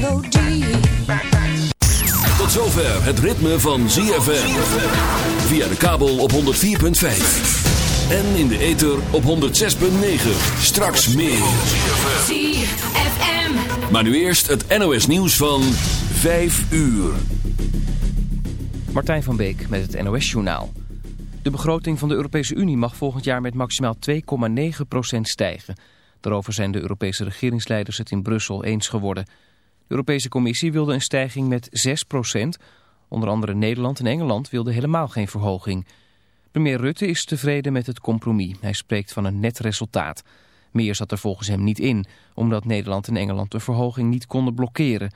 melody. Tot zover het ritme van ZFM. Via de kabel op 104.5. En in de ether op 106.9. Straks meer. ZFM. Maar nu eerst het NOS nieuws van 5 uur. Martijn van Beek met het NOS-journaal. De begroting van de Europese Unie mag volgend jaar met maximaal 2,9% stijgen. Daarover zijn de Europese regeringsleiders het in Brussel eens geworden. De Europese Commissie wilde een stijging met 6%. Onder andere Nederland en Engeland wilden helemaal geen verhoging. Premier Rutte is tevreden met het compromis. Hij spreekt van een net resultaat. Meer zat er volgens hem niet in, omdat Nederland en Engeland de verhoging niet konden blokkeren.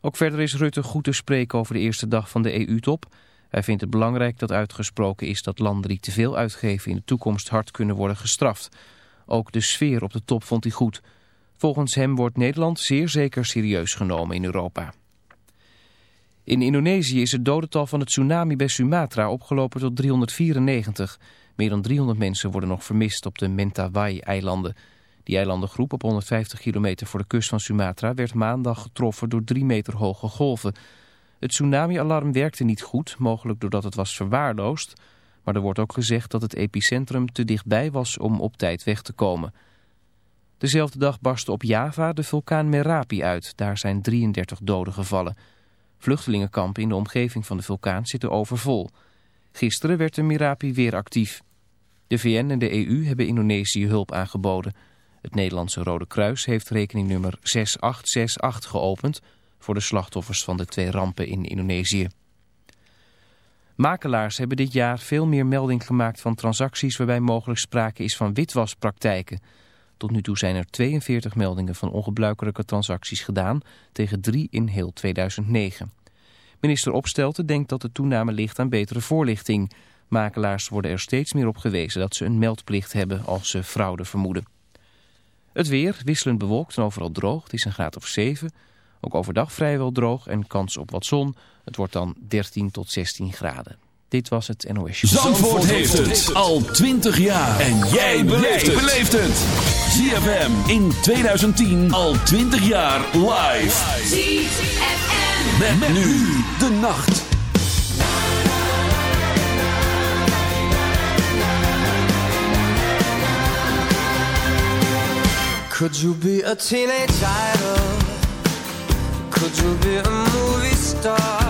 Ook verder is Rutte goed te spreken over de eerste dag van de EU-top. Hij vindt het belangrijk dat uitgesproken is dat landen die te veel uitgeven in de toekomst hard kunnen worden gestraft. Ook de sfeer op de top vond hij goed. Volgens hem wordt Nederland zeer zeker serieus genomen in Europa. In Indonesië is het dodental van het tsunami bij Sumatra opgelopen tot 394. Meer dan 300 mensen worden nog vermist op de Mentawai-eilanden. Die eilandengroep op 150 kilometer voor de kust van Sumatra werd maandag getroffen door drie meter hoge golven. Het tsunami-alarm werkte niet goed, mogelijk doordat het was verwaarloosd. Maar er wordt ook gezegd dat het epicentrum te dichtbij was om op tijd weg te komen. Dezelfde dag barstte op Java de vulkaan Merapi uit. Daar zijn 33 doden gevallen. Vluchtelingenkampen in de omgeving van de vulkaan zitten overvol. Gisteren werd de Merapi weer actief. De VN en de EU hebben Indonesië hulp aangeboden. Het Nederlandse Rode Kruis heeft rekeningnummer 6868 geopend... voor de slachtoffers van de twee rampen in Indonesië. Makelaars hebben dit jaar veel meer melding gemaakt van transacties... waarbij mogelijk sprake is van witwaspraktijken. Tot nu toe zijn er 42 meldingen van ongebruikelijke transacties gedaan... tegen drie in heel 2009. Minister Opstelten denkt dat de toename ligt aan betere voorlichting. Makelaars worden er steeds meer op gewezen dat ze een meldplicht hebben als ze fraude vermoeden. Het weer wisselend bewolkt en overal droog. Het is een graad of 7. Ook overdag vrijwel droog en kans op wat zon. Het wordt dan 13 tot 16 graden. Dit was het NOS Show. Zandvoort heeft het al 20 jaar. En jij beleeft het. ZFM in 2010 al 20 jaar live. ZFM. Met, nu de nacht. Could you be a teenage idol? Could you be a movie star?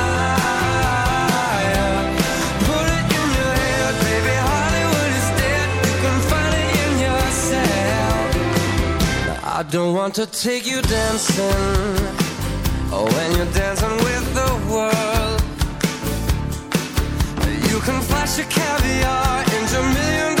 I don't want to take you dancing. Oh, when you're dancing with the world. You can flash your caviar into million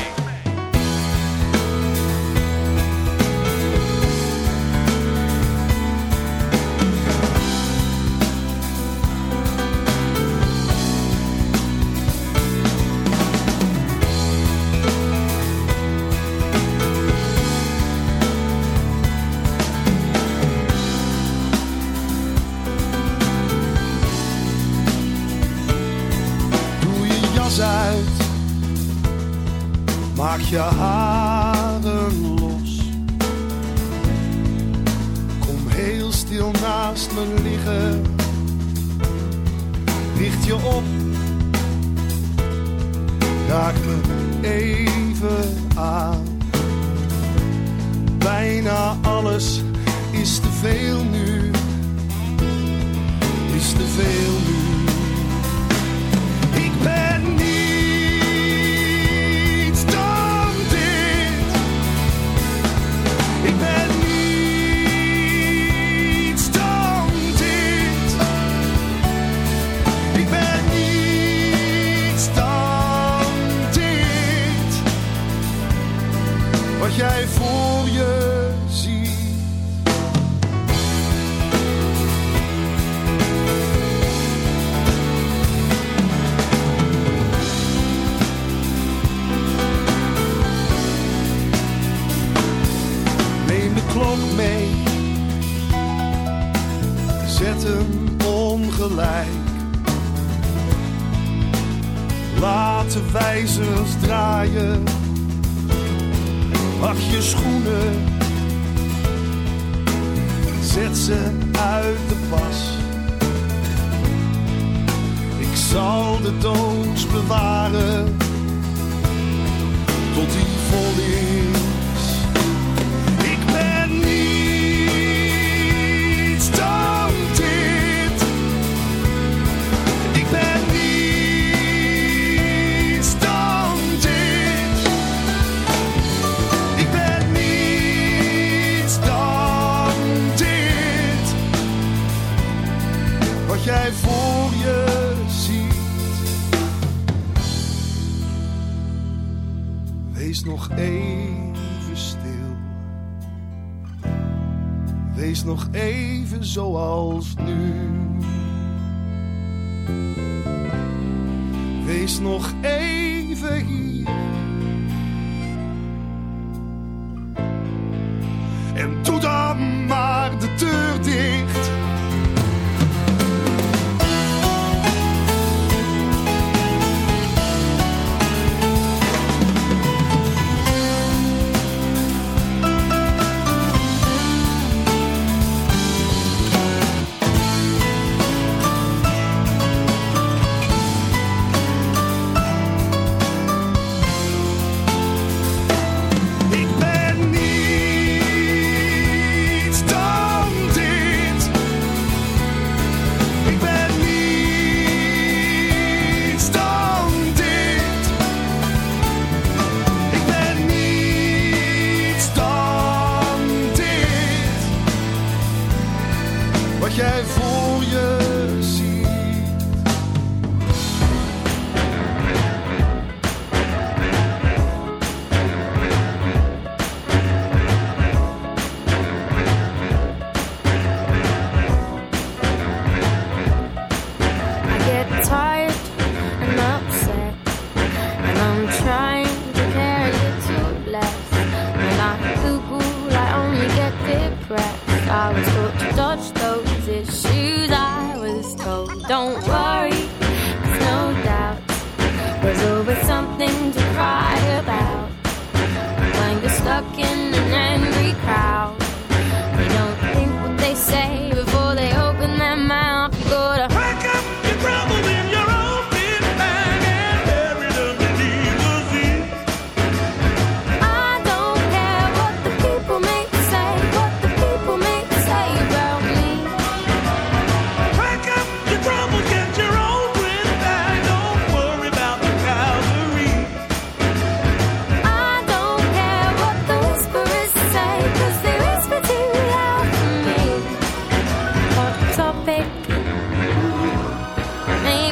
your heart.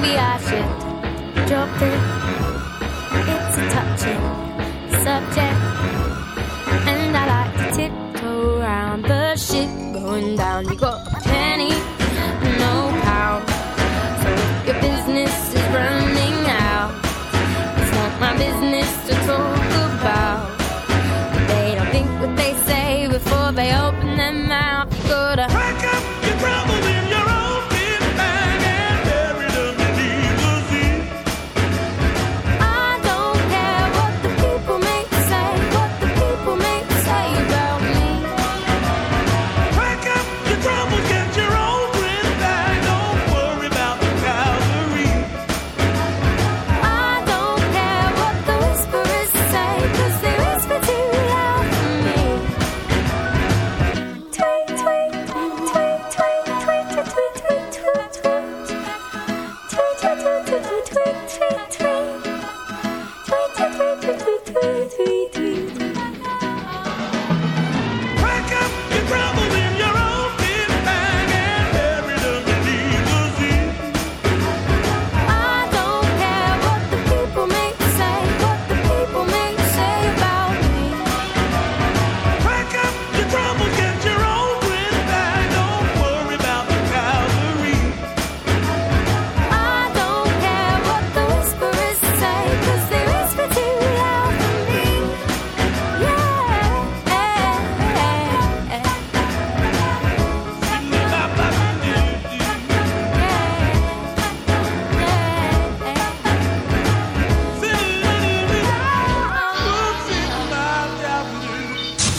maybe I should drop it. It's a touching subject, and I like to tiptoe around the shit going down. You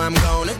I'm gonna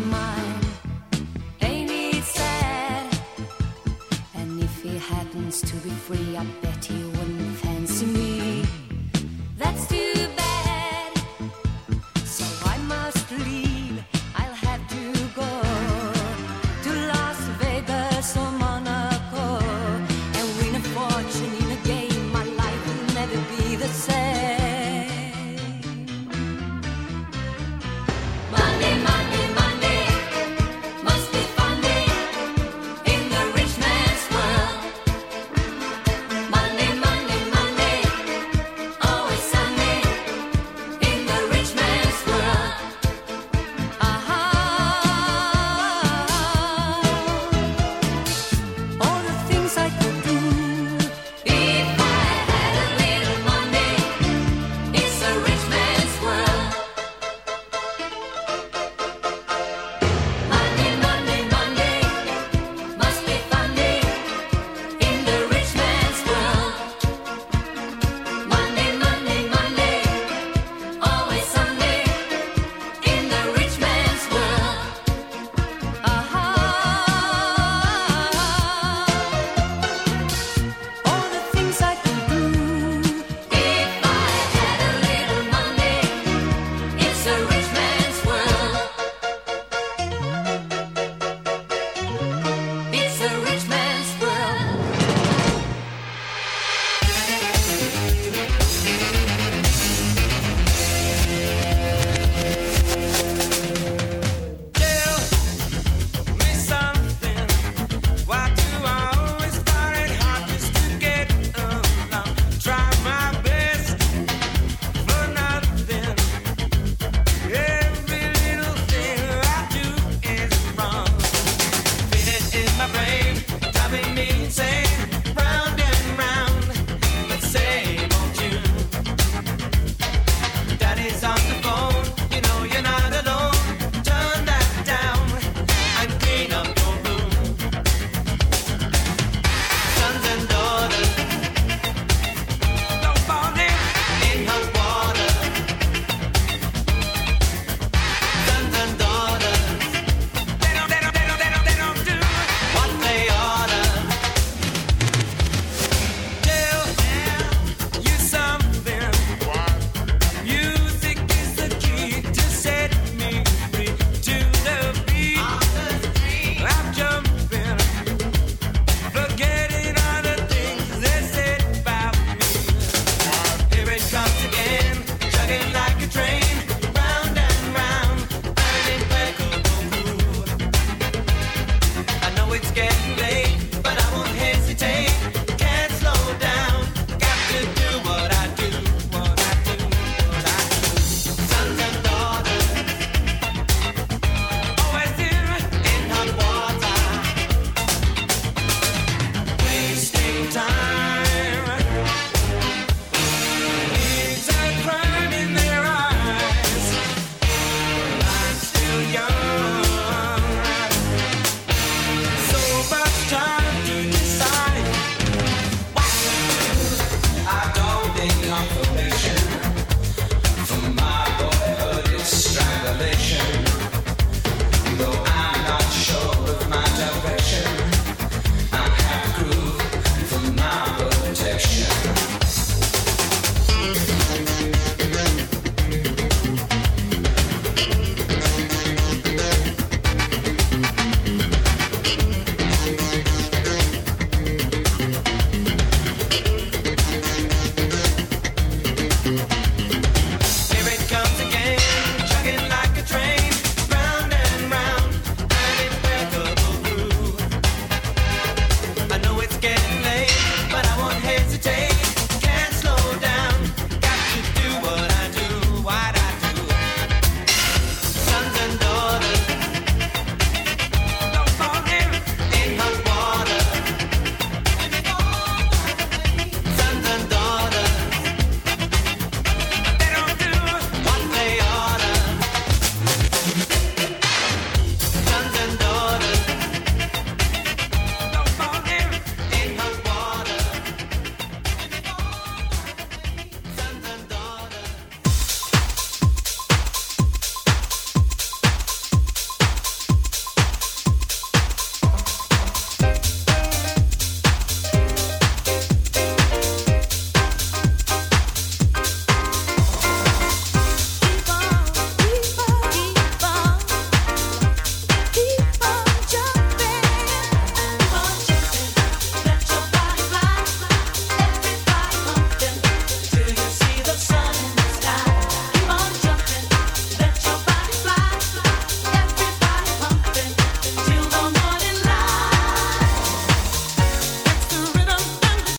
My mind.